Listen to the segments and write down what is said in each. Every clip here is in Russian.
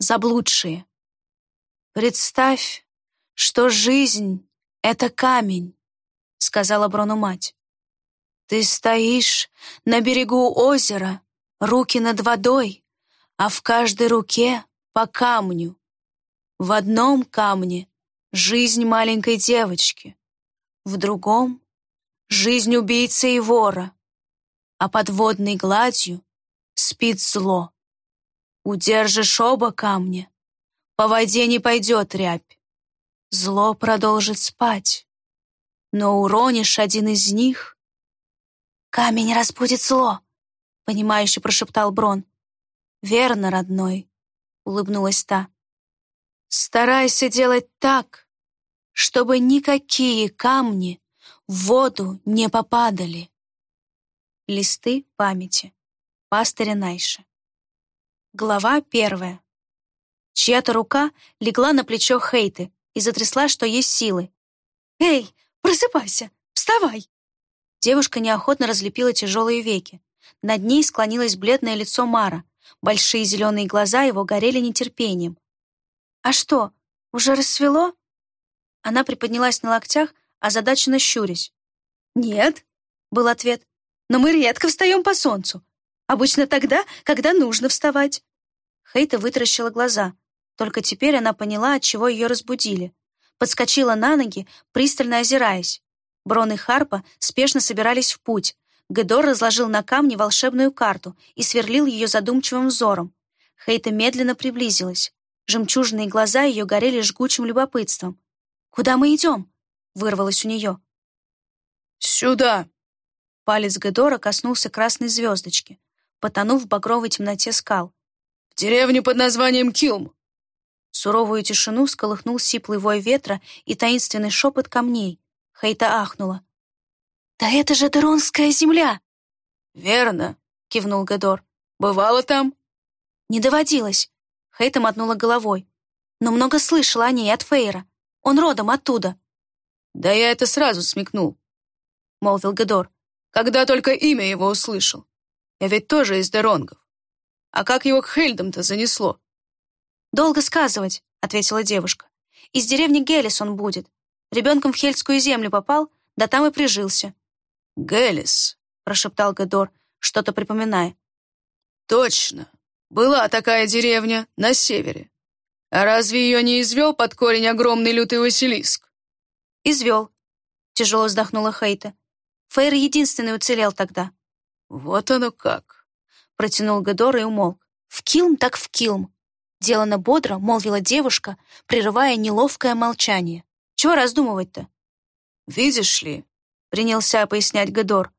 заблудшие. «Представь, что жизнь — это камень», — сказала Брону мать. «Ты стоишь на берегу озера, руки над водой, а в каждой руке по камню. В одном камне — жизнь маленькой девочки, в другом — жизнь убийцы и вора, а под водной гладью спит зло. Удержишь оба камня, по воде не пойдет рябь. Зло продолжит спать, но уронишь один из них. «Камень разбудит зло», — понимающе прошептал Брон. «Верно, родной», — улыбнулась та. «Старайся делать так, чтобы никакие камни в воду не попадали». Листы памяти. Пастыря Найша. Глава первая. Чья-то рука легла на плечо Хейты и затрясла, что есть силы. «Эй, просыпайся! Вставай!» Девушка неохотно разлепила тяжелые веки. Над ней склонилось бледное лицо Мара. Большие зеленые глаза его горели нетерпением. «А что, уже рассвело?» Она приподнялась на локтях, озадаченно щурясь. «Нет», — был ответ, — «но мы редко встаем по солнцу. Обычно тогда, когда нужно вставать». Хейта вытаращила глаза. Только теперь она поняла, от чего ее разбудили. Подскочила на ноги, пристально озираясь. Брон и Харпа спешно собирались в путь. Гедор разложил на камне волшебную карту и сверлил ее задумчивым взором. Хейта медленно приблизилась. Жемчужные глаза ее горели жгучим любопытством. «Куда мы идем?» — вырвалось у нее. «Сюда!» Палец Гедора коснулся красной звездочки потонув в багровой темноте скал. «В деревню под названием Килм!» Суровую тишину сколыхнул сиплый вой ветра и таинственный шепот камней. Хейта ахнула. «Да это же Деронская земля!» «Верно», — кивнул Гадор. «Бывало там?» «Не доводилось», — Хейта мотнула головой. «Но много слышала о ней от Фейра. Он родом оттуда». «Да я это сразу смекнул», — молвил Гадор, «когда только имя его услышал. Я ведь тоже из Деронгов. А как его к Хельдам-то занесло?» «Долго сказывать», — ответила девушка. «Из деревни Гелис он будет. Ребенком в Хельдскую землю попал, да там и прижился». «Гелис», — прошептал Гедор, что-то припоминая. «Точно. Была такая деревня на севере. А разве ее не извел под корень огромный лютый Василиск?» «Извел», — тяжело вздохнула Хейта. Фейр единственный уцелел тогда. «Вот оно как!» — протянул Гедор и умолк. «В килм так в килм!» Делано бодро, молвила девушка, прерывая неловкое молчание. «Чего раздумывать-то?» «Видишь ли», — принялся пояснять Гедор,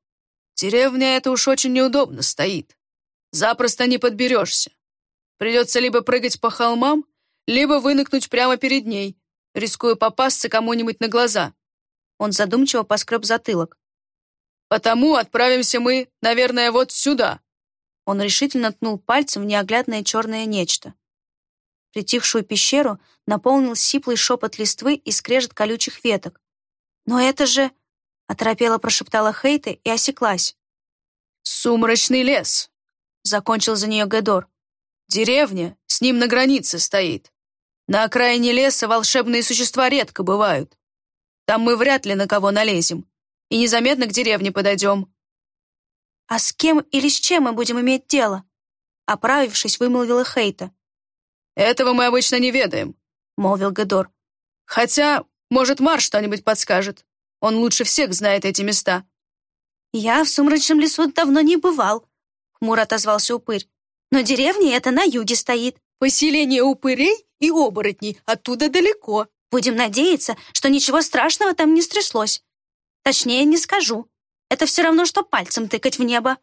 «деревня эта уж очень неудобно стоит. Запросто не подберешься. Придется либо прыгать по холмам, либо выныкнуть прямо перед ней, рискуя попасться кому-нибудь на глаза». Он задумчиво поскреб затылок. Потому отправимся мы, наверное, вот сюда». Он решительно ткнул пальцем в неоглядное черное нечто. Притихшую пещеру наполнил сиплый шепот листвы и скрежет колючих веток. «Но это же...» — оторопела прошептала Хейта и осеклась. «Сумрачный лес», — закончил за нее Гедор. «Деревня с ним на границе стоит. На окраине леса волшебные существа редко бывают. Там мы вряд ли на кого налезем и незаметно к деревне подойдем». «А с кем или с чем мы будем иметь дело?» Оправившись, вымолвила Хейта. «Этого мы обычно не ведаем», — молвил Гедор. «Хотя, может, Мар что-нибудь подскажет. Он лучше всех знает эти места». «Я в сумрачном лесу давно не бывал», — хмуро отозвался упырь. «Но деревня эта на юге стоит». «Поселение упырей и оборотней оттуда далеко». «Будем надеяться, что ничего страшного там не стряслось. Точнее, не скажу. Это все равно, что пальцем тыкать в небо».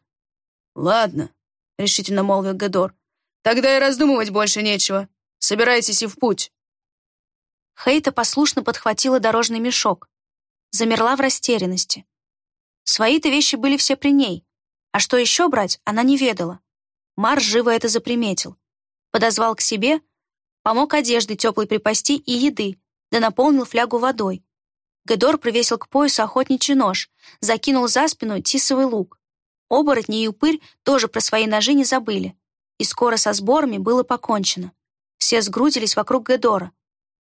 «Ладно», — решительно молвил Гедор. «Тогда и раздумывать больше нечего. Собирайтесь и в путь». Хейта послушно подхватила дорожный мешок. Замерла в растерянности. Свои-то вещи были все при ней. А что еще брать, она не ведала. Мар живо это заприметил. Подозвал к себе, помог одежды теплой припасти и еды, да наполнил флягу водой. Гедор привесил к поясу охотничий нож, закинул за спину тисовый лук. Оборотни и упырь тоже про свои ножи не забыли. И скоро со сборами было покончено. Все сгрудились вокруг Гедора.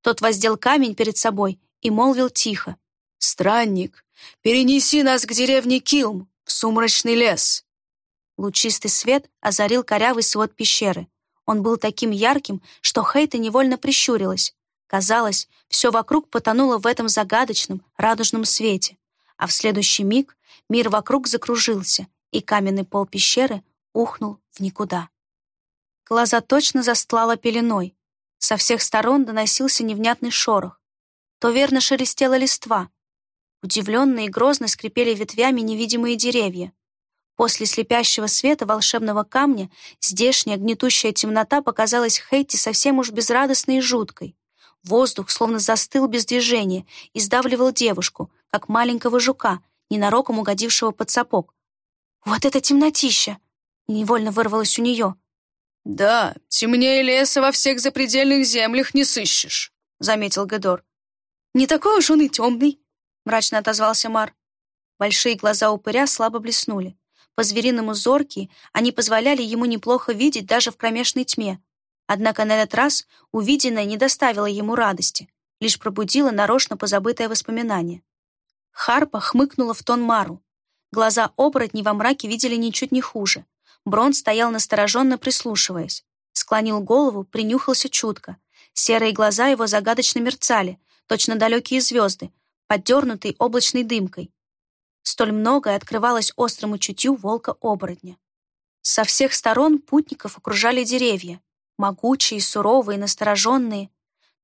Тот воздел камень перед собой и молвил тихо. «Странник, перенеси нас к деревне Килм, в сумрачный лес». Лучистый свет озарил корявый свод пещеры. Он был таким ярким, что Хейта невольно прищурилась. Казалось, все вокруг потонуло в этом загадочном, радужном свете. А в следующий миг мир вокруг закружился, и каменный пол пещеры ухнул в никуда. Глаза точно застлала пеленой. Со всех сторон доносился невнятный шорох. То верно шелестела листва. Удивленно и грозно скрипели ветвями невидимые деревья. После слепящего света волшебного камня здешняя гнетущая темнота показалась Хейти совсем уж безрадостной и жуткой. Воздух словно застыл без движения и сдавливал девушку, как маленького жука, ненароком угодившего под сапог. «Вот это темнотища!» — невольно вырвалось у нее. «Да, темнее леса во всех запредельных землях не сыщешь», — заметил Гедор. «Не такой уж он и темный», — мрачно отозвался Мар. Большие глаза упыря слабо блеснули. По-звериному зоркие, они позволяли ему неплохо видеть даже в кромешной тьме. Однако на этот раз увиденное не доставило ему радости, лишь пробудило нарочно позабытое воспоминание. Харпа хмыкнула в тон Мару. Глаза оборотней во мраке видели ничуть не хуже. Брон стоял настороженно прислушиваясь. Склонил голову, принюхался чутко. Серые глаза его загадочно мерцали, точно далекие звезды, поддернутые облачной дымкой. Столь многое открывалось острому чутью волка-оборотня. Со всех сторон путников окружали деревья, могучие, суровые, настороженные.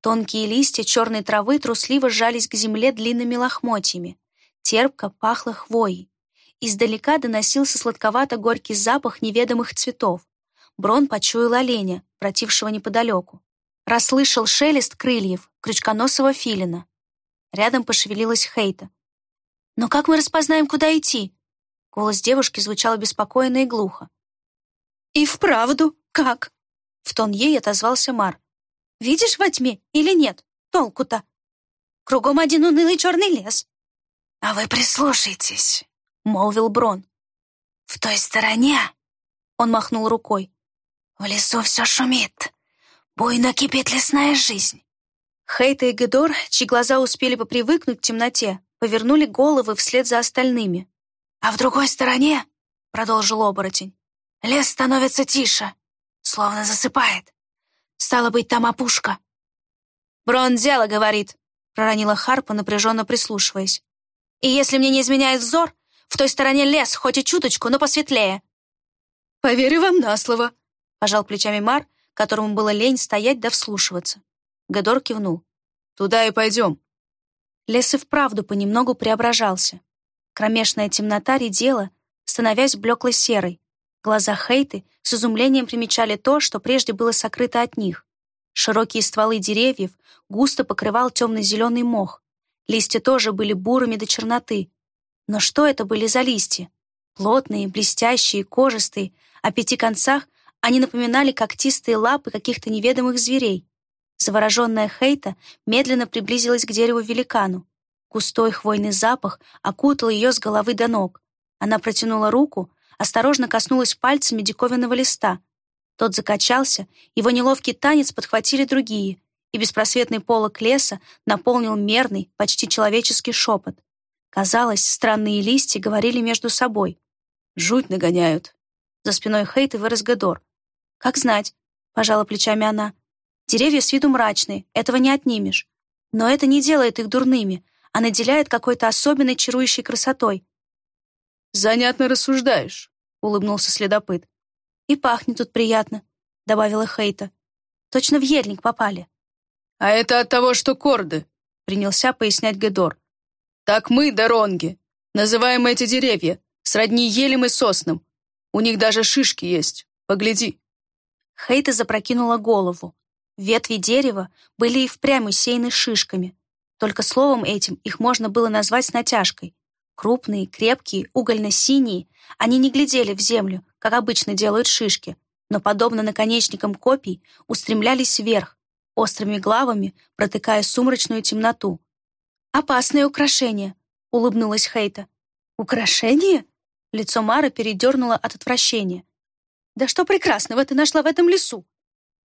Тонкие листья черной травы трусливо сжались к земле длинными лохмотьями. Терпко пахло хвоей. Издалека доносился сладковато-горький запах неведомых цветов. Брон почуял оленя, протившего неподалеку. Расслышал шелест крыльев крючконосого филина. Рядом пошевелилась Хейта. «Но как мы распознаем, куда идти?» Голос девушки звучал беспокойно и глухо. «И вправду, как?» В тон ей отозвался Мар. «Видишь во тьме или нет? Толку-то? Кругом один унылый черный лес». «А вы прислушайтесь», — молвил Брон. «В той стороне...» — он махнул рукой. «В лесу все шумит. Буйно кипит лесная жизнь». Хейта и Гедор, чьи глаза успели попривыкнуть к темноте, повернули головы вслед за остальными. «А в другой стороне, — продолжил оборотень, — лес становится тише, словно засыпает. Стало быть, там опушка». «Брон дело, — говорит, — проронила Харпа, напряженно прислушиваясь. «И если мне не изменяет взор, в той стороне лес, хоть и чуточку, но посветлее». «Поверю вам на слово», — пожал плечами Мар, которому было лень стоять да вслушиваться. Гедор кивнул. «Туда и пойдем». Лес и вправду понемногу преображался. Кромешная темнота редела, становясь блеклой серой. Глаза Хейты с изумлением примечали то, что прежде было сокрыто от них. Широкие стволы деревьев густо покрывал темно-зеленый мох. Листья тоже были бурыми до черноты. Но что это были за листья? Плотные, блестящие, кожистые, о пяти концах они напоминали когтистые лапы каких-то неведомых зверей. Завороженная Хейта медленно приблизилась к дереву-великану. Густой хвойный запах окутал ее с головы до ног. Она протянула руку, осторожно коснулась пальцами диковинного листа. Тот закачался, его неловкий танец подхватили другие, и беспросветный полог леса наполнил мерный, почти человеческий шепот. Казалось, странные листья говорили между собой. «Жуть нагоняют». За спиной Хейты вырос Гедор. «Как знать», — пожала плечами она. Деревья с виду мрачные, этого не отнимешь. Но это не делает их дурными, а наделяет какой-то особенной чарующей красотой. «Занятно рассуждаешь», — улыбнулся следопыт. «И пахнет тут приятно», — добавила Хейта. «Точно в ельник попали». «А это от того, что корды», — принялся пояснять Гедор. «Так мы, доронги, называем эти деревья, сродни елем и соснам. У них даже шишки есть, погляди». Хейта запрокинула голову. Ветви дерева были и впрямь усеяны шишками. Только словом этим их можно было назвать с натяжкой. Крупные, крепкие, угольно-синие, они не глядели в землю, как обычно делают шишки, но, подобно наконечникам копий, устремлялись вверх, острыми главами протыкая сумрачную темноту. «Опасное украшение», — улыбнулась Хейта. «Украшение?» Лицо Мары передернуло от отвращения. «Да что прекрасного ты нашла в этом лесу?»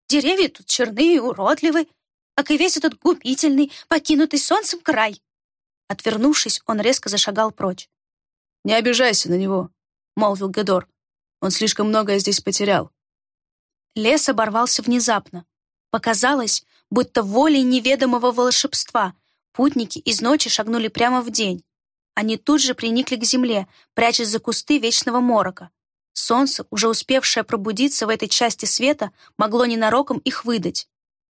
Деревья тут черные и уродливы, как и весь этот губительный, покинутый солнцем край. Отвернувшись, он резко зашагал прочь. «Не обижайся на него», — молвил Гедор. «Он слишком многое здесь потерял». Лес оборвался внезапно. Показалось, будто волей неведомого волшебства путники из ночи шагнули прямо в день. Они тут же приникли к земле, прячась за кусты вечного морока. Солнце, уже успевшее пробудиться в этой части света, могло ненароком их выдать.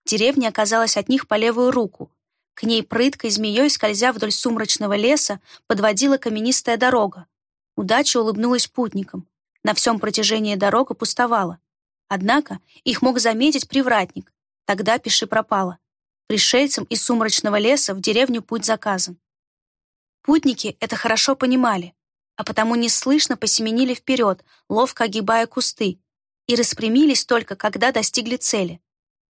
Деревня оказалась от них по левую руку. К ней прыткой змеей, скользя вдоль сумрачного леса, подводила каменистая дорога. Удача улыбнулась путникам. На всем протяжении дорога пустовала. Однако их мог заметить привратник. Тогда пиши пропало. Пришельцам из сумрачного леса в деревню путь заказан. Путники это хорошо понимали а потому неслышно посеменили вперед, ловко огибая кусты, и распрямились только, когда достигли цели.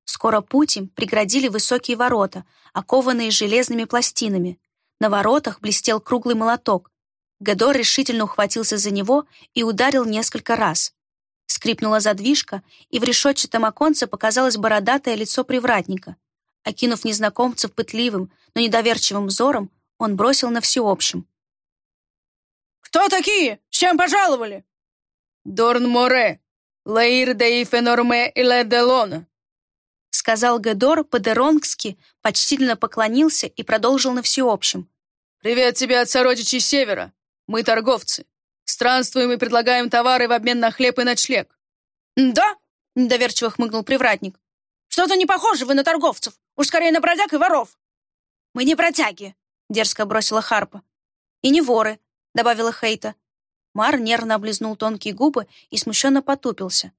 Скоро путь им преградили высокие ворота, окованные железными пластинами. На воротах блестел круглый молоток. Гадор решительно ухватился за него и ударил несколько раз. Скрипнула задвижка, и в решетчатом оконце показалось бородатое лицо привратника. Окинув незнакомцев пытливым, но недоверчивым взором, он бросил на всеобщем. «Кто такие? С чем пожаловали?» «Дорн Море, Лаир де Ифенорме и Леделона», сказал Гедор по-деронгски, почтительно поклонился и продолжил на всеобщем. «Привет тебе от сородичей Севера. Мы торговцы. Странствуем и предлагаем товары в обмен на хлеб и ночлег». «Да?» — недоверчиво хмыкнул привратник. «Что-то не похоже вы на торговцев. Уж скорее на бродяг и воров». «Мы не бродяги», — дерзко бросила Харпа. «И не воры добавила Хейта. Мар нервно облизнул тонкие губы и смущенно потупился.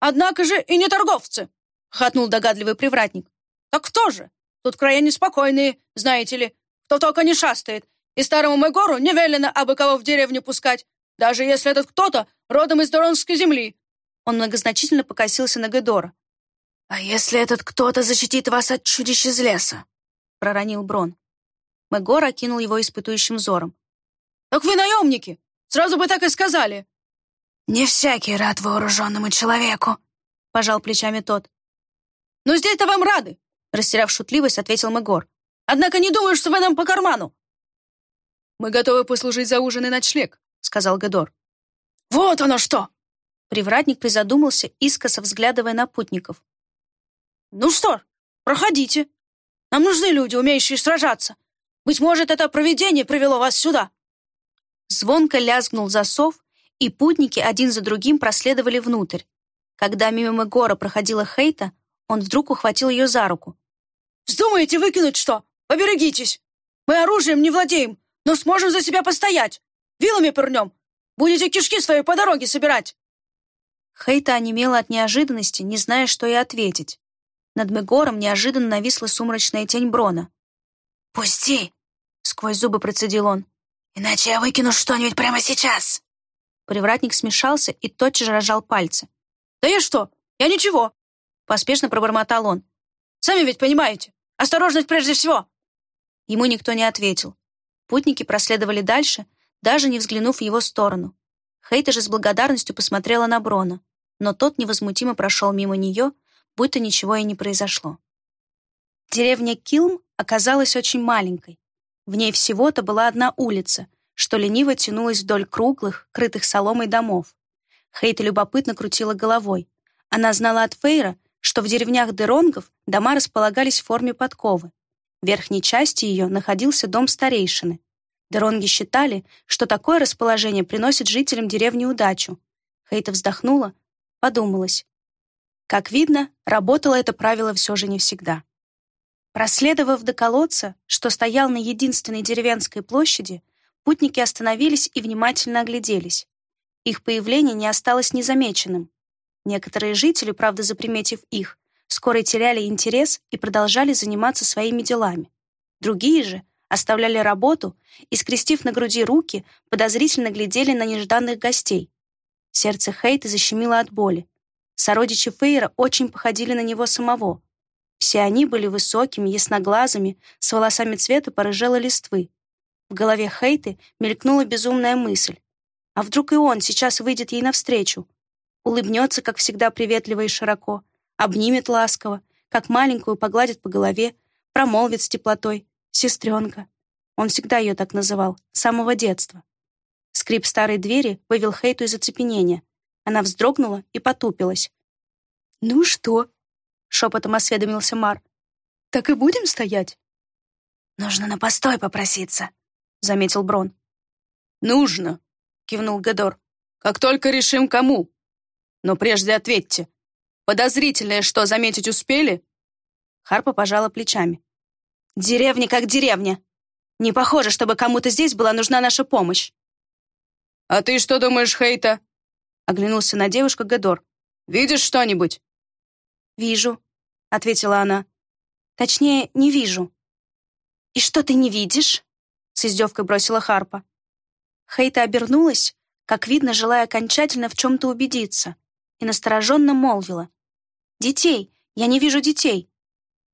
«Однако же и не торговцы!» — хатнул догадливый привратник. «Так кто же? Тут края неспокойные, знаете ли. Кто только не шастает. И старому Мегору не велено абы кого в деревню пускать, даже если этот кто-то родом из Доронской земли». Он многозначительно покосился на Гедора. «А если этот кто-то защитит вас от чудищ из леса?» — проронил Брон. Мегор окинул его испытующим взором. «Так вы наемники! Сразу бы так и сказали!» «Не всякий рад вооруженному человеку», — пожал плечами тот. «Но здесь-то вам рады!» — растеряв шутливость, ответил Мегор. «Однако не думаю, что вы нам по карману!» «Мы готовы послужить за ужин и ночлег», — сказал Гедор. «Вот оно что!» Привратник призадумался, искоса взглядывая на путников. «Ну что, проходите. Нам нужны люди, умеющие сражаться. Быть может, это провидение привело вас сюда». Звонко лязгнул засов, и путники один за другим проследовали внутрь. Когда мимо Мегора проходила Хейта, он вдруг ухватил ее за руку. «Вздумаете выкинуть что? Поберегитесь! Мы оружием не владеем, но сможем за себя постоять. Вилами пырнем. Будете кишки свои по дороге собирать!» Хейта онемела от неожиданности, не зная, что и ответить. Над Мегором неожиданно нависла сумрачная тень Брона. «Пусти!» — сквозь зубы процедил он. Иначе я выкину что-нибудь прямо сейчас!» Привратник смешался и тотчас же разжал пальцы. «Да я что? Я ничего!» Поспешно пробормотал он. «Сами ведь понимаете! Осторожность прежде всего!» Ему никто не ответил. Путники проследовали дальше, даже не взглянув в его сторону. Хейта же с благодарностью посмотрела на Брона, но тот невозмутимо прошел мимо нее, будто ничего и не произошло. Деревня Килм оказалась очень маленькой. В ней всего-то была одна улица, что лениво тянулась вдоль круглых, крытых соломой домов. Хейта любопытно крутила головой. Она знала от Фейра, что в деревнях Деронгов дома располагались в форме подковы. В верхней части ее находился дом старейшины. Деронги считали, что такое расположение приносит жителям деревни удачу. Хейта вздохнула, подумалась. Как видно, работало это правило все же не всегда. Проследовав до колодца, что стоял на единственной деревенской площади, путники остановились и внимательно огляделись. Их появление не осталось незамеченным. Некоторые жители, правда заприметив их, скоро теряли интерес и продолжали заниматься своими делами. Другие же оставляли работу и, скрестив на груди руки, подозрительно глядели на нежданных гостей. Сердце Хейта защемило от боли. Сородичи Фейра очень походили на него самого — все они были высокими, ясноглазыми, с волосами цвета порыжелой листвы. В голове Хейты мелькнула безумная мысль. А вдруг и он сейчас выйдет ей навстречу? Улыбнется, как всегда, приветливо и широко, обнимет ласково, как маленькую погладит по голове, промолвит с теплотой «сестренка». Он всегда ее так называл, с самого детства. Скрип старой двери вывел Хейту из оцепенения. Она вздрогнула и потупилась. «Ну что?» — шепотом осведомился Мар. «Так и будем стоять?» «Нужно на постой попроситься», — заметил Брон. «Нужно», — кивнул Гедор. «Как только решим, кому. Но прежде ответьте. Подозрительное что, заметить успели?» Харпа пожала плечами. «Деревня как деревня. Не похоже, чтобы кому-то здесь была нужна наша помощь». «А ты что думаешь, Хейта?» Оглянулся на девушку Гедор. «Видишь что-нибудь?» «Вижу», — ответила она. «Точнее, не вижу». «И что ты не видишь?» — с издевкой бросила Харпа. Хейта обернулась, как видно, желая окончательно в чем-то убедиться, и настороженно молвила. «Детей! Я не вижу детей!»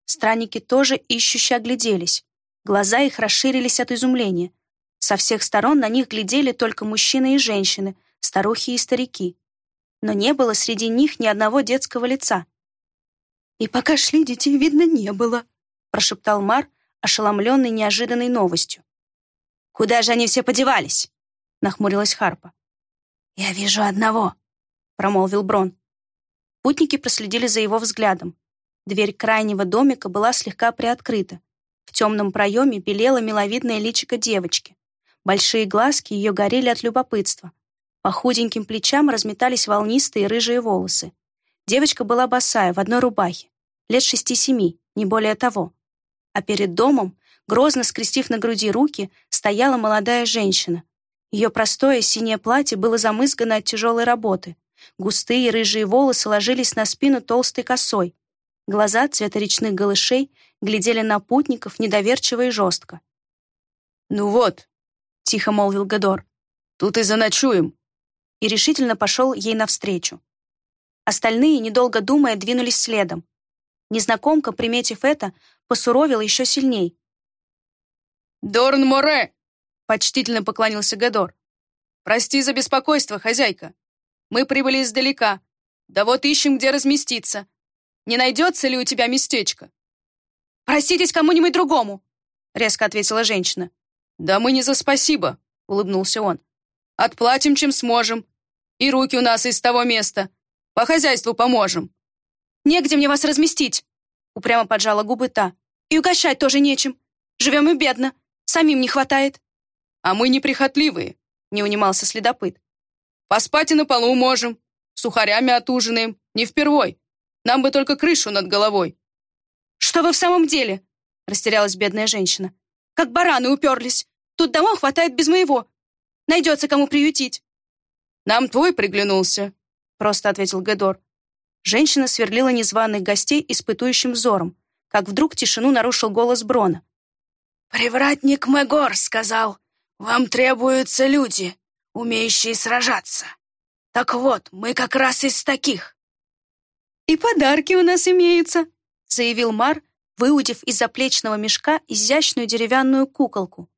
Странники тоже ищуще огляделись. Глаза их расширились от изумления. Со всех сторон на них глядели только мужчины и женщины, старухи и старики. Но не было среди них ни одного детского лица. «И пока шли, детей видно не было», — прошептал Мар, ошеломленный неожиданной новостью. «Куда же они все подевались?» — нахмурилась Харпа. «Я вижу одного», — промолвил Брон. Путники проследили за его взглядом. Дверь крайнего домика была слегка приоткрыта. В темном проеме белела миловидное личико девочки. Большие глазки ее горели от любопытства. По худеньким плечам разметались волнистые рыжие волосы. Девочка была босая, в одной рубахе. Лет шести-семи, не более того. А перед домом, грозно скрестив на груди руки, стояла молодая женщина. Ее простое синее платье было замызгано от тяжелой работы. Густые рыжие волосы ложились на спину толстой косой. Глаза цвета речных голышей глядели на путников недоверчиво и жестко. «Ну вот», — тихо молвил Гадор, — «тут и заночуем». И решительно пошел ей навстречу. Остальные, недолго думая, двинулись следом. Незнакомка, приметив это, посуровила еще сильней. «Дорн Море!» — почтительно поклонился Гадор. «Прости за беспокойство, хозяйка. Мы прибыли издалека. Да вот ищем, где разместиться. Не найдется ли у тебя местечко?» «Проститесь кому-нибудь другому!» — резко ответила женщина. «Да мы не за спасибо», — улыбнулся он. «Отплатим, чем сможем. И руки у нас из того места. По хозяйству поможем». «Негде мне вас разместить», — упрямо поджала губы та. «И угощать тоже нечем. Живем и бедно. Самим не хватает». «А мы неприхотливые», — не унимался следопыт. «Поспать и на полу можем. Сухарями отужинаем. Не впервой. Нам бы только крышу над головой». «Что вы в самом деле?» — растерялась бедная женщина. «Как бараны уперлись. Тут дома хватает без моего. Найдется, кому приютить». «Нам твой приглянулся», просто ответил Гедор. Женщина сверлила незваных гостей испытующим взором, как вдруг тишину нарушил голос Брона. «Привратник Мегор сказал, вам требуются люди, умеющие сражаться. Так вот, мы как раз из таких». «И подарки у нас имеются», — заявил Мар, выудив из заплечного мешка изящную деревянную куколку.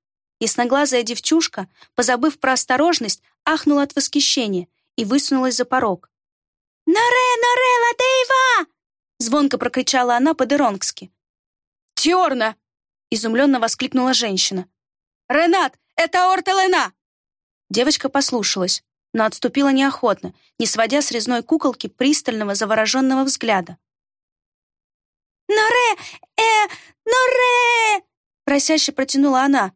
Ясноглазая девчушка, позабыв про осторожность, ахнула от восхищения и высунулась за порог. «Наре, наре, ладейва!» Звонко прокричала она по-деронгски. «Тиорна!» Изумленно воскликнула женщина. «Ренат, это Ортелена!» Девочка послушалась, но отступила неохотно, не сводя с резной куколки пристального завороженного взгляда. «Норе! Э! Норе!» Просяще протянула она.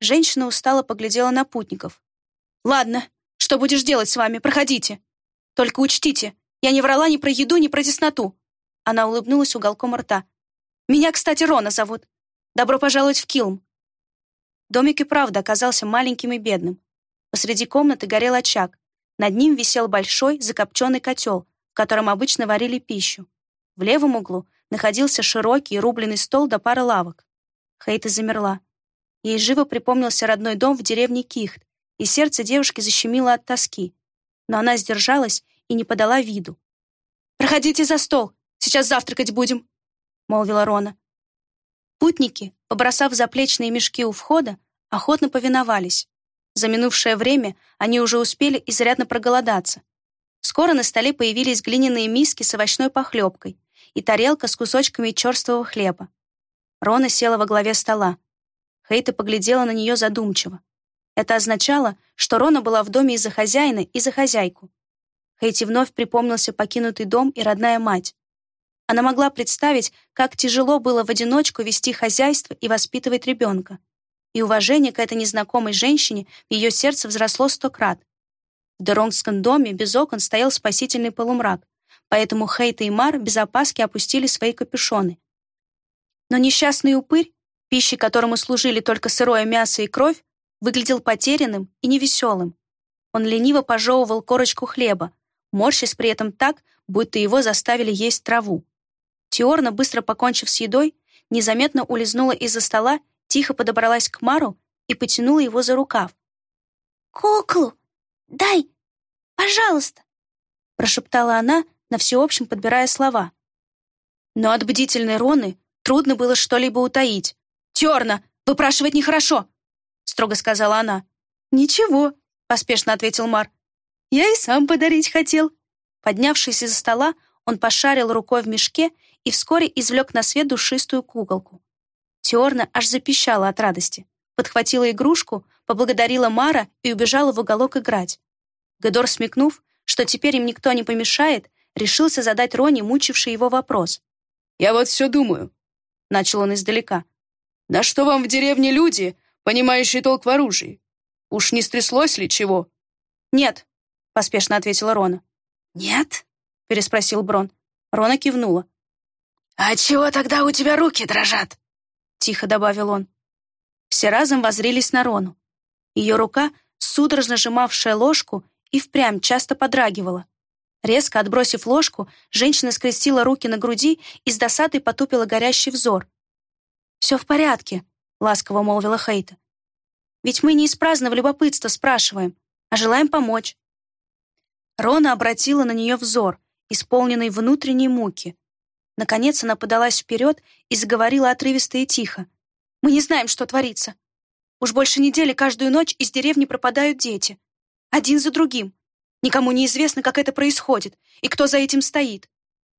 Женщина устало поглядела на путников. «Ладно, что будешь делать с вами? Проходите. Только учтите, я не врала ни про еду, ни про тесноту». Она улыбнулась уголком рта. «Меня, кстати, Рона зовут. Добро пожаловать в Килм». Домик и правда оказался маленьким и бедным. Посреди комнаты горел очаг. Над ним висел большой закопченный котел, в котором обычно варили пищу. В левом углу находился широкий рубленый стол до пары лавок. Хейта замерла. Ей живо припомнился родной дом в деревне Кихт, и сердце девушки защемило от тоски но она сдержалась и не подала виду. «Проходите за стол, сейчас завтракать будем», — молвила Рона. Путники, побросав заплечные мешки у входа, охотно повиновались. За минувшее время они уже успели изрядно проголодаться. Скоро на столе появились глиняные миски с овощной похлебкой, и тарелка с кусочками черствого хлеба. Рона села во главе стола. Хейта поглядела на нее задумчиво. Это означало, что Рона была в доме из-за хозяина и за хозяйку. Хейти вновь припомнился покинутый дом и родная мать. Она могла представить, как тяжело было в одиночку вести хозяйство и воспитывать ребенка. И уважение к этой незнакомой женщине в ее сердце взросло сто крат. В Деронгском доме без окон стоял спасительный полумрак, поэтому Хейта и Мар без опаски опустили свои капюшоны. Но несчастный упырь, пищей которому служили только сырое мясо и кровь, выглядел потерянным и невеселым. Он лениво пожевывал корочку хлеба, морщась при этом так, будто его заставили есть траву. Теорна, быстро покончив с едой, незаметно улизнула из-за стола, тихо подобралась к Мару и потянула его за рукав. «Куклу! Дай! Пожалуйста!» прошептала она, на всеобщем подбирая слова. Но от бдительной Роны трудно было что-либо утаить. «Терна, выпрашивать нехорошо!» строго сказала она. «Ничего», — поспешно ответил Мар. «Я и сам подарить хотел». Поднявшись из-за стола, он пошарил рукой в мешке и вскоре извлек на свет душистую куколку. Теорна аж запищала от радости, подхватила игрушку, поблагодарила Мара и убежала в уголок играть. Гедор, смекнув, что теперь им никто не помешает, решился задать Роне мучивший его вопрос. «Я вот все думаю», — начал он издалека. «На что вам в деревне люди, понимающие толк в оружии? Уж не стряслось ли чего?» «Нет», — поспешно ответила Рона. «Нет?» — переспросил Брон. Рона кивнула. «А чего тогда у тебя руки дрожат?» — тихо добавил он. Все разом возрились на Рону. Ее рука, судорожно сжимавшая ложку, и впрямь часто подрагивала. Резко отбросив ложку, женщина скрестила руки на груди и с досадой потупила горящий взор. «Все в порядке», — ласково молвила Хейта. «Ведь мы не из праздного любопытства спрашиваем, а желаем помочь». Рона обратила на нее взор, исполненный внутренней муки. Наконец она подалась вперед и заговорила отрывисто и тихо. «Мы не знаем, что творится. Уж больше недели каждую ночь из деревни пропадают дети. Один за другим. Никому не известно, как это происходит и кто за этим стоит.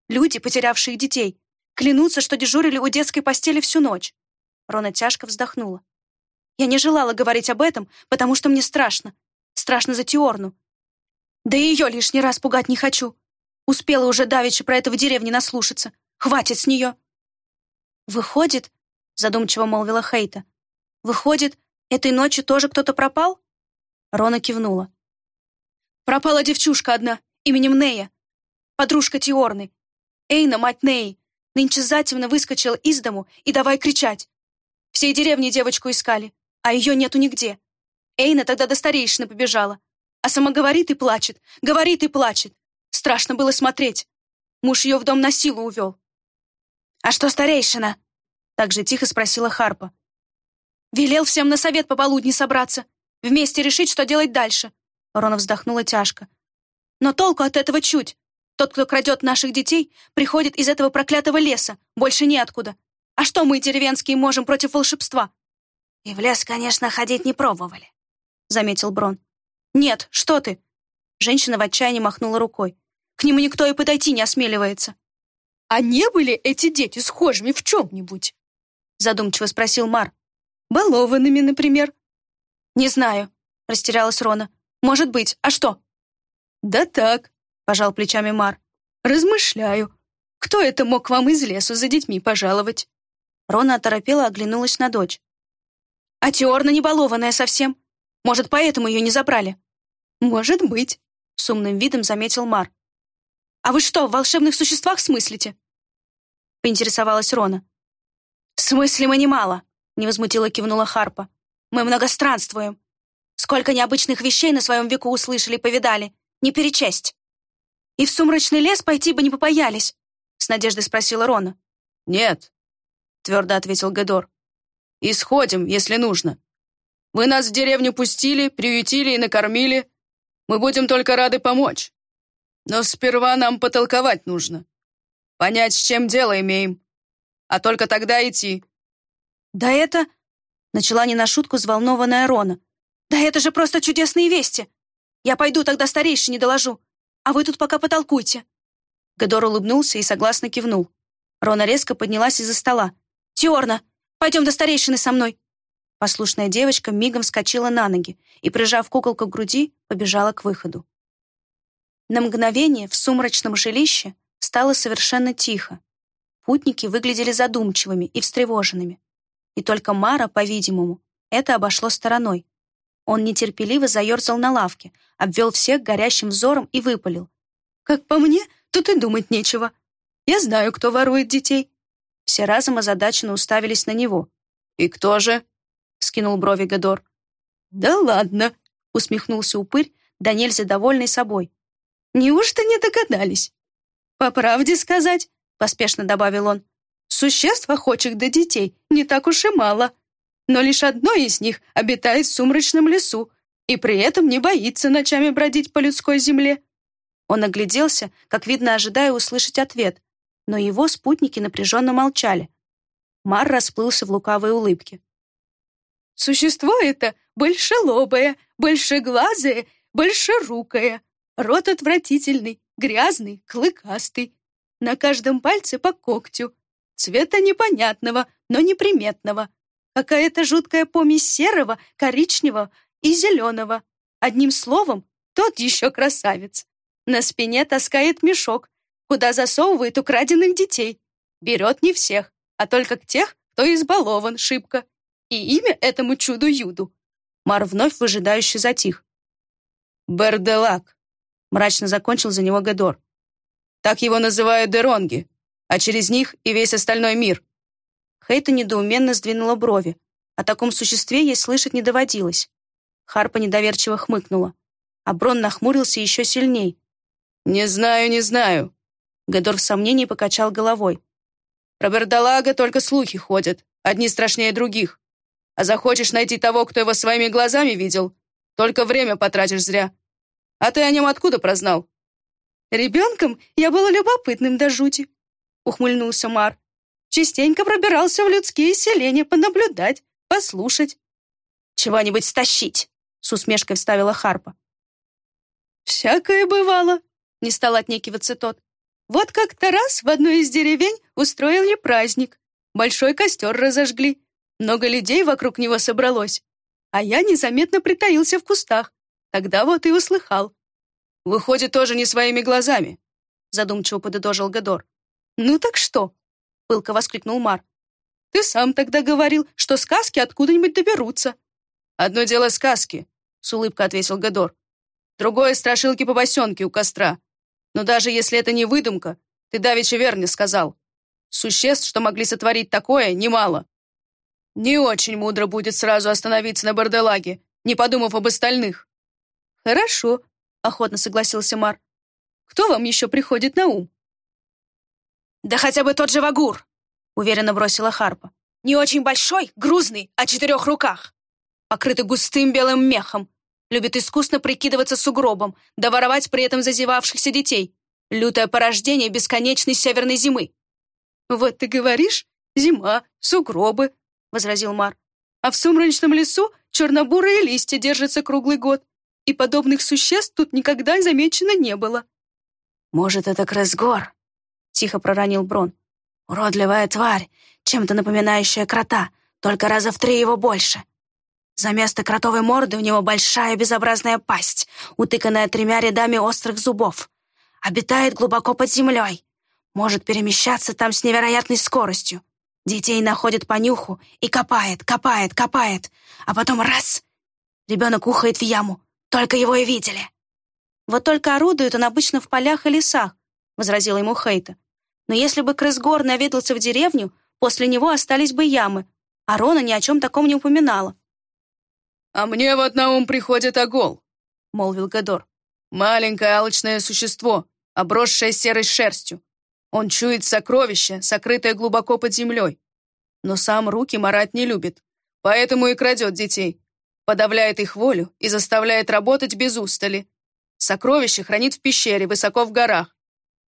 Люди, потерявшие детей, клянутся, что дежурили у детской постели всю ночь. Рона тяжко вздохнула. Я не желала говорить об этом, потому что мне страшно. Страшно за Теорну. Да и ее лишний раз пугать не хочу. Успела уже давеча про это в деревне наслушаться. Хватит с нее. Выходит, задумчиво молвила Хейта, выходит, этой ночью тоже кто-то пропал? Рона кивнула. Пропала девчушка одна, именем Нея. Подружка Тиорны. Эйна, мать Неи, нынче затемно выскочила из дому и давай кричать. Всей деревни девочку искали, а ее нету нигде. Эйна тогда до старейшины побежала. А сама говорит и плачет, говорит и плачет. Страшно было смотреть. Муж ее в дом на силу увел. «А что старейшина?» Так же тихо спросила Харпа. «Велел всем на совет пополудни собраться, вместе решить, что делать дальше. Рона вздохнула тяжко. «Но толку от этого чуть. Тот, кто крадет наших детей, приходит из этого проклятого леса. Больше неоткуда. А что мы, деревенские, можем против волшебства?» «И в лес, конечно, ходить не пробовали», — заметил Брон. «Нет, что ты!» Женщина в отчаянии махнула рукой. «К нему никто и подойти не осмеливается». «А не были эти дети схожими в чем-нибудь?» Задумчиво спросил Мар. «Балованными, например?» «Не знаю», — растерялась Рона. Может быть, а что?» «Да так», — пожал плечами Мар. «Размышляю. Кто это мог вам из лесу за детьми пожаловать?» Рона оторопела оглянулась на дочь. «А Теорна не балованная совсем. Может, поэтому ее не забрали?» «Может быть», — с умным видом заметил Мар. «А вы что, в волшебных существах смыслите?» Поинтересовалась Рона. «Смыслим и немало», — невозмутимо кивнула Харпа. «Мы много странствуем. Сколько необычных вещей на своем веку услышали, повидали. Не перечесть. И в сумрачный лес пойти бы не попаялись, с надеждой спросила Рона. Нет, твердо ответил Гедор. Исходим, если нужно. Вы нас в деревню пустили, приютили и накормили. Мы будем только рады помочь. Но сперва нам потолковать нужно. Понять, с чем дело имеем. А только тогда идти. Да это... Начала не на шутку взволнованная Рона. «Да это же просто чудесные вести! Я пойду тогда старейшине доложу, а вы тут пока потолкуйте». Гадор улыбнулся и согласно кивнул. Рона резко поднялась из-за стола. «Тиорна, пойдем до старейшины со мной!» Послушная девочка мигом вскочила на ноги и, прижав куколку к груди, побежала к выходу. На мгновение в сумрачном жилище стало совершенно тихо. Путники выглядели задумчивыми и встревоженными. И только Мара, по-видимому, это обошло стороной. Он нетерпеливо заерзал на лавке, обвел всех горящим взором и выпалил. «Как по мне, тут и думать нечего. Я знаю, кто ворует детей». Все разом озадаченно уставились на него. «И кто же?» — скинул брови Гадор. «Да ладно!» — усмехнулся упырь, да нельзя довольный собой. «Неужто не догадались?» «По правде сказать», — поспешно добавил он, «существ, охочих до детей, не так уж и мало, но лишь одно из них обитает в сумрачном лесу и при этом не боится ночами бродить по людской земле». Он огляделся, как видно, ожидая услышать ответ, но его спутники напряженно молчали. Мар расплылся в лукавой улыбке. Существо это большелобое, большеглазое, большерукое. Рот отвратительный, грязный, клыкастый. На каждом пальце по когтю. Цвета непонятного, но неприметного. Какая-то жуткая помесь серого, коричневого и зеленого. Одним словом, тот еще красавец. На спине таскает мешок, куда засовывает украденных детей. Берет не всех, а только тех, кто избалован шибко и имя этому чуду-юду. Мар вновь выжидающе затих. «Берделак», — мрачно закончил за него Гедор. «Так его называют Деронги, а через них и весь остальной мир». Хейта недоуменно сдвинула брови. О таком существе ей слышать не доводилось. Харпа недоверчиво хмыкнула, а Брон нахмурился еще сильней. «Не знаю, не знаю». Гедор в сомнении покачал головой. «Про Бердалага только слухи ходят, одни страшнее других. А захочешь найти того, кто его своими глазами видел, только время потратишь зря. А ты о нем откуда прознал?» «Ребенком я была любопытным до жути», — ухмыльнулся Мар. «Частенько пробирался в людские селения понаблюдать, послушать». «Чего-нибудь стащить», — с усмешкой вставила Харпа. «Всякое бывало», — не стал отнекиваться тот. «Вот как-то раз в одной из деревень устроили праздник. Большой костер разожгли. Много людей вокруг него собралось, а я незаметно притаился в кустах. Тогда вот и услыхал. «Выходит, тоже не своими глазами», задумчиво подытожил Гадор. «Ну так что?» — пылко воскликнул Мар. «Ты сам тогда говорил, что сказки откуда-нибудь доберутся». «Одно дело сказки», — с улыбкой ответил Гадор. «Другое — страшилки по босенке у костра. Но даже если это не выдумка, ты давеча верно сказал. Существ, что могли сотворить такое, немало. Не очень мудро будет сразу остановиться на Барделаге, не подумав об остальных. Хорошо, охотно согласился Мар. Кто вам еще приходит на ум? Да хотя бы тот же Вагур, уверенно бросила Харпа. Не очень большой, грузный, о четырех руках. Покрытый густым белым мехом. Любит искусно прикидываться сугробом, да воровать при этом зазевавшихся детей. Лютое порождение бесконечной северной зимы. Вот ты говоришь, зима, сугробы, — возразил Мар. «А в сумрачном лесу чернобурые листья держатся круглый год, и подобных существ тут никогда замечено не было». «Может, это Кресгор?» — тихо проронил Брон. «Уродливая тварь, чем-то напоминающая крота, только раза в три его больше. За место кротовой морды у него большая безобразная пасть, утыканная тремя рядами острых зубов. Обитает глубоко под землей. Может перемещаться там с невероятной скоростью. Детей находит по нюху и копает, копает, копает, а потом раз — ребенок ухает в яму. Только его и видели. Вот только орудует он обычно в полях и лесах, возразила ему Хейта. Но если бы Крысгор наведался в деревню, после него остались бы ямы, а Рона ни о чем таком не упоминала. «А мне вот на ум приходит Агол», — молвил Гадор. «Маленькое алчное существо, обросшее серой шерстью. Он чует сокровище, сокрытое глубоко под землей. Но сам руки марать не любит, поэтому и крадет детей. Подавляет их волю и заставляет работать без устали. Сокровище хранит в пещере, высоко в горах.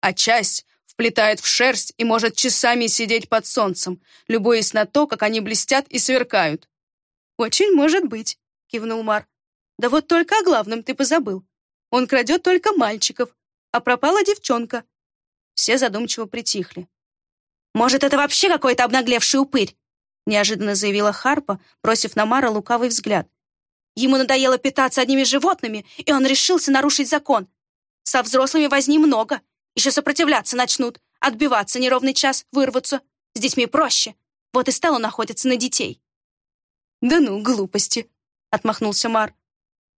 А часть вплетает в шерсть и может часами сидеть под солнцем, любуясь на то, как они блестят и сверкают. «Очень может быть», — кивнул Мар. «Да вот только о главном ты позабыл. Он крадет только мальчиков, а пропала девчонка. Все задумчиво притихли. Может, это вообще какой-то обнаглевший упырь?» неожиданно заявила Харпа, бросив на Мара лукавый взгляд. Ему надоело питаться одними животными, и он решился нарушить закон. Со взрослыми возни много. Еще сопротивляться начнут, отбиваться неровный час, вырваться. С детьми проще. Вот и стал он охотиться на детей. «Да ну, глупости!» — отмахнулся Мар.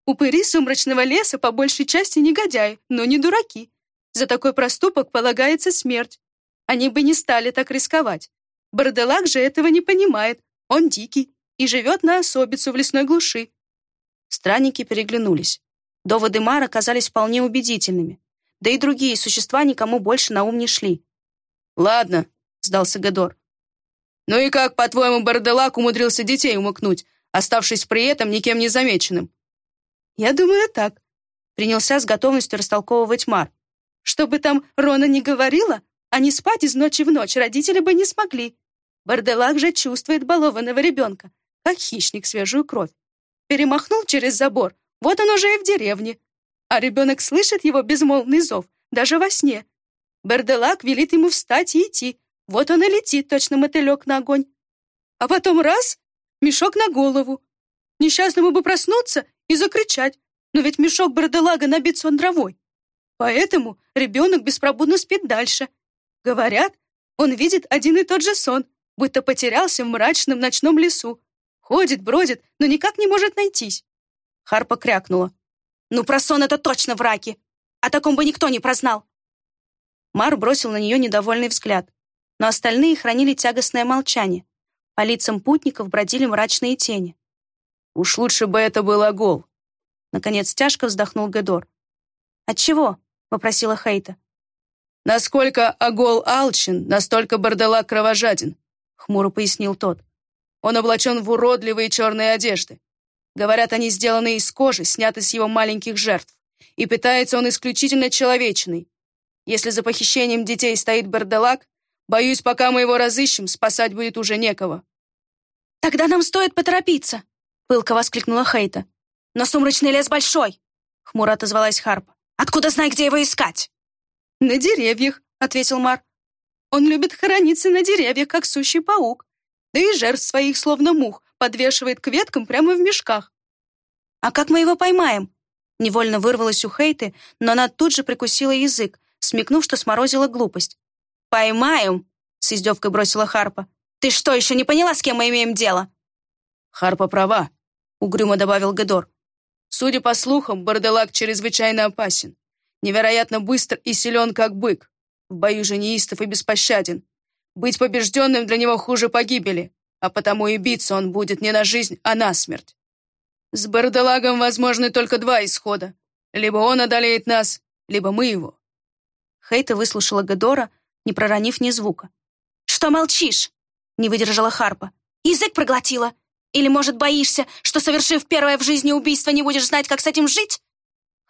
«Упыри сумрачного леса по большей части негодяи, но не дураки. За такой проступок полагается смерть. Они бы не стали так рисковать. Барделак же этого не понимает. Он дикий и живет на особицу в лесной глуши. Странники переглянулись. Доводы Мара казались вполне убедительными. Да и другие существа никому больше на ум не шли. «Ладно», — сдался Гадор. «Ну и как, по-твоему, Барделак умудрился детей умыкнуть, оставшись при этом никем не замеченным?» «Я думаю, так», — принялся с готовностью растолковывать Мар. «Что бы там Рона не говорила, не спать из ночи в ночь родители бы не смогли. Барделак же чувствует балованного ребенка, как хищник свежую кровь. Перемахнул через забор, вот он уже и в деревне. А ребенок слышит его безмолвный зов, даже во сне. Барделак велит ему встать и идти. Вот он и летит, точно мотылек на огонь. А потом раз — мешок на голову. Несчастному бы проснуться и закричать, но ведь мешок Барделага набит сон дровой. Поэтому ребенок беспробудно спит дальше. Говорят, он видит один и тот же сон, будто потерялся в мрачном ночном лесу. Ходит, бродит, но никак не может найтись. Харпа крякнула. «Ну, про сон это точно враки! О таком бы никто не прознал!» Мар бросил на нее недовольный взгляд, но остальные хранили тягостное молчание. По лицам путников бродили мрачные тени. «Уж лучше бы это был Агол!» Наконец тяжко вздохнул Гедор. «Отчего?» — попросила Хейта. «Насколько Агол алчен, настолько Барделак кровожаден хмуро пояснил тот. Он облачен в уродливые черные одежды. Говорят, они сделаны из кожи, сняты с его маленьких жертв. И питается он исключительно человечиной. Если за похищением детей стоит Берделак, боюсь, пока мы его разыщем, спасать будет уже некого. «Тогда нам стоит поторопиться!» — пылко воскликнула Хейта. «Но сумрачный лес большой!» — хмуро отозвалась Харпа. «Откуда знай, где его искать?» «На деревьях», — ответил Мар. Он любит хорониться на деревьях, как сущий паук. Да и жертв своих, словно мух, подвешивает к веткам прямо в мешках. «А как мы его поймаем?» Невольно вырвалась у Хейты, но она тут же прикусила язык, смекнув, что сморозила глупость. «Поймаем!» — с издевкой бросила Харпа. «Ты что, еще не поняла, с кем мы имеем дело?» «Харпа права», — угрюмо добавил Гедор. «Судя по слухам, Барделак чрезвычайно опасен. Невероятно быстр и силен, как бык. В бою же неистов и беспощаден. Быть побежденным для него хуже погибели, а потому и биться он будет не на жизнь, а на смерть. С Бардалагом возможны только два исхода. Либо он одолеет нас, либо мы его. Хейта выслушала Гедора, не проронив ни звука. «Что молчишь?» — не выдержала Харпа. «Язык проглотила? Или, может, боишься, что, совершив первое в жизни убийство, не будешь знать, как с этим жить?»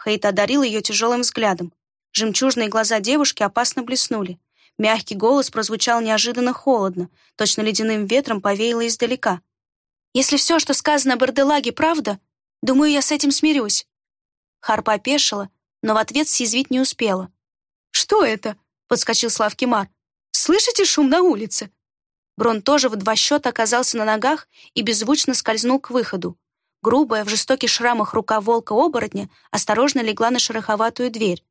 Хейта одарила ее тяжелым взглядом. Жемчужные глаза девушки опасно блеснули. Мягкий голос прозвучал неожиданно холодно, точно ледяным ветром повеяло издалека. «Если все, что сказано о Барделаге, правда, думаю, я с этим смирюсь». Харпа опешила, но в ответ съязвить не успела. «Что это?» — подскочил Славки Мар. «Слышите шум на улице?» Брон тоже в два счета оказался на ногах и беззвучно скользнул к выходу. Грубая, в жестоких шрамах рука волка-оборотня осторожно легла на шероховатую дверь.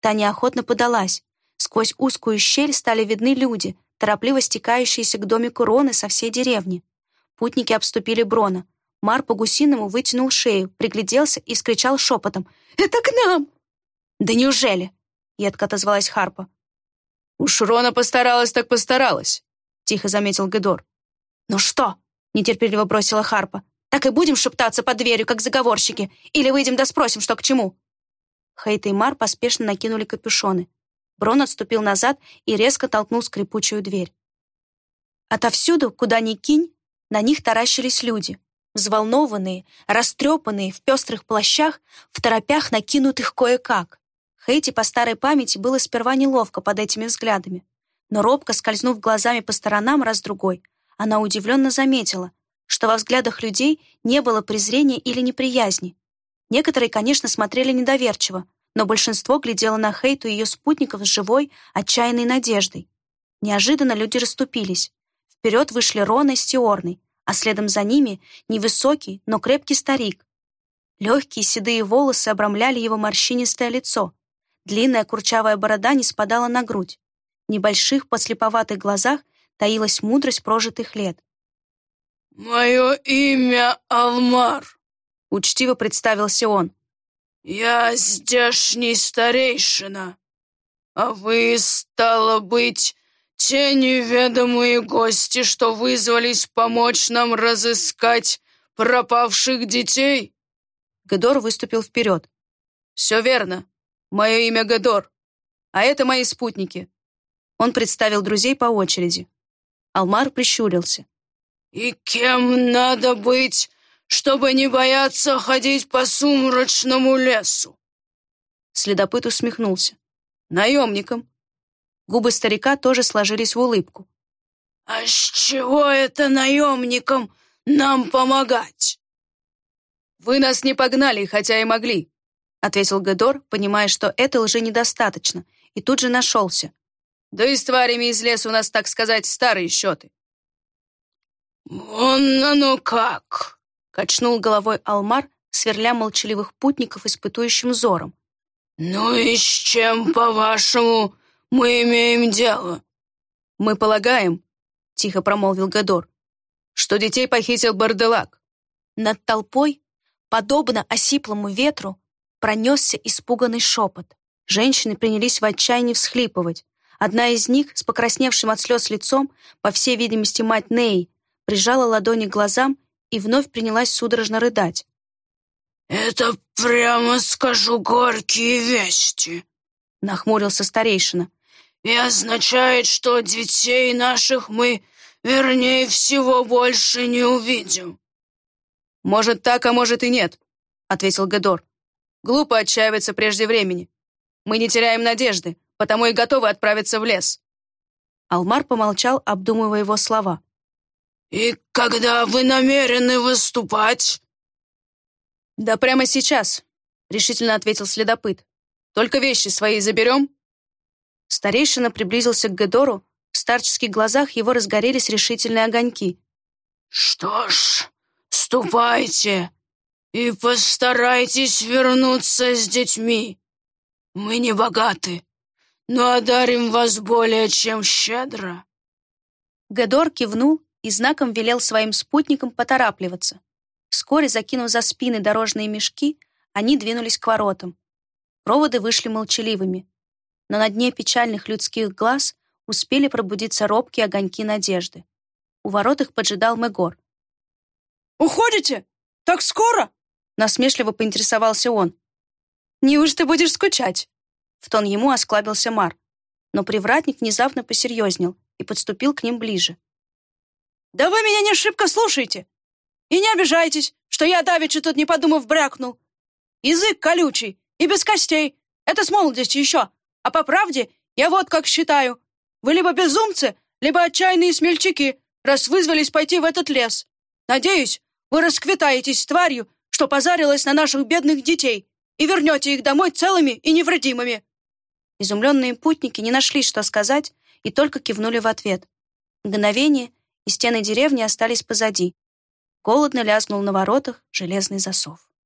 Та неохотно подалась. Сквозь узкую щель стали видны люди, торопливо стекающиеся к домику Роны со всей деревни. Путники обступили Брона. Мар по-гусиному вытянул шею, пригляделся и скричал шепотом. «Это к нам!» «Да неужели?» — едко отозвалась Харпа. «Уж Рона постаралась, так постаралась», — тихо заметил Гедор. «Ну что?» — нетерпеливо бросила Харпа. «Так и будем шептаться под дверью, как заговорщики? Или выйдем да спросим, что к чему?» Хейт и Мар поспешно накинули капюшоны. Брон отступил назад и резко толкнул скрипучую дверь. Отовсюду, куда ни кинь, на них таращились люди. Взволнованные, растрепанные, в пестрых плащах, в торопях накинутых кое-как. Хейти по старой памяти было сперва неловко под этими взглядами. Но робко скользнув глазами по сторонам раз-другой, она удивленно заметила, что во взглядах людей не было презрения или неприязни, Некоторые, конечно, смотрели недоверчиво, но большинство глядело на Хейту и ее спутников с живой, отчаянной надеждой. Неожиданно люди расступились. Вперед вышли Рона с Тиорной, а следом за ними невысокий, но крепкий старик. Легкие седые волосы обрамляли его морщинистое лицо. Длинная курчавая борода не спадала на грудь. В небольших подслеповатых глазах таилась мудрость прожитых лет. «Мое имя Алмар», — учтиво представился он. «Я здешний старейшина, а вы, стало быть, те неведомые гости, что вызвались помочь нам разыскать пропавших детей?» Гедор выступил вперед. «Все верно. Мое имя Гедор, а это мои спутники». Он представил друзей по очереди. Алмар прищурился. «И кем надо быть, чтобы не бояться ходить по сумрачному лесу?» Следопыт усмехнулся. «Наемником». Губы старика тоже сложились в улыбку. «А с чего это наемникам нам помогать?» «Вы нас не погнали, хотя и могли», — ответил Гедор, понимая, что этой лжи недостаточно, и тут же нашелся. «Да и с тварями из леса у нас, так сказать, старые счеты. «Вон оно как!» — качнул головой Алмар, сверля молчаливых путников испытующим взором. «Ну и с чем, по-вашему, мы имеем дело?» «Мы полагаем», — тихо промолвил Гадор, «что детей похитил Барделак». Над толпой, подобно осиплому ветру, пронесся испуганный шепот. Женщины принялись в отчаянии всхлипывать. Одна из них, с покрасневшим от слез лицом, по всей видимости, мать Ней, прижала ладони к глазам и вновь принялась судорожно рыдать. «Это, прямо скажу, горькие вести», — нахмурился старейшина. «И означает, что детей наших мы, вернее всего, больше не увидим». «Может, так, а может и нет», — ответил Гедор. «Глупо отчаиваться прежде времени. Мы не теряем надежды, потому и готовы отправиться в лес». Алмар помолчал, обдумывая его слова. «И когда вы намерены выступать?» «Да прямо сейчас», — решительно ответил следопыт. «Только вещи свои заберем?» Старейшина приблизился к Гедору, в старческих глазах его разгорелись решительные огоньки. «Что ж, ступайте и постарайтесь вернуться с детьми. Мы не богаты, но одарим вас более чем щедро». Гедор кивнул и знаком велел своим спутникам поторапливаться. Вскоре, закинув за спины дорожные мешки, они двинулись к воротам. Проводы вышли молчаливыми, но на дне печальных людских глаз успели пробудиться робкие огоньки надежды. У ворот их поджидал Мегор. «Уходите? Так скоро?» Насмешливо поинтересовался он. «Неужто будешь скучать?» В тон ему осклабился Мар. Но привратник внезапно посерьезнел и подступил к ним ближе. Да вы меня не шибко слушаете. И не обижайтесь, что я давеча тут не подумав брякнул. Язык колючий и без костей. Это с молодости еще. А по правде, я вот как считаю. Вы либо безумцы, либо отчаянные смельчаки, раз вызвались пойти в этот лес. Надеюсь, вы расквитаетесь с тварью, что позарилась на наших бедных детей, и вернете их домой целыми и невредимыми». Изумленные путники не нашли, что сказать, и только кивнули в ответ. Мгновение, и стены деревни остались позади. Голодно лязгнул на воротах железный засов.